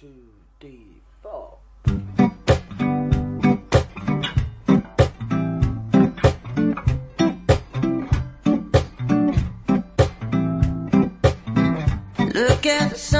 two, three, four. Look at the sun.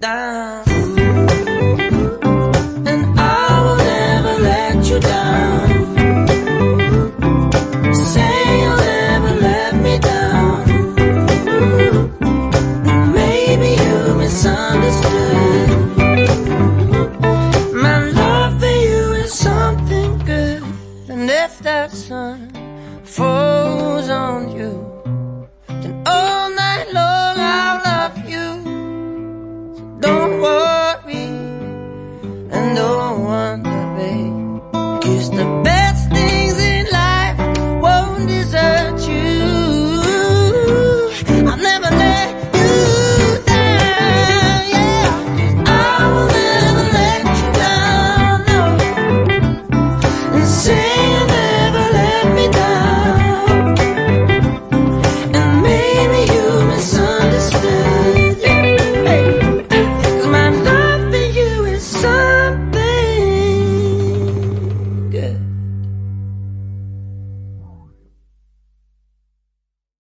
down. And I will never let you down. Say you'll never let me down. Maybe you misunderstood. My love for you is something good. And if that sun falls on you. the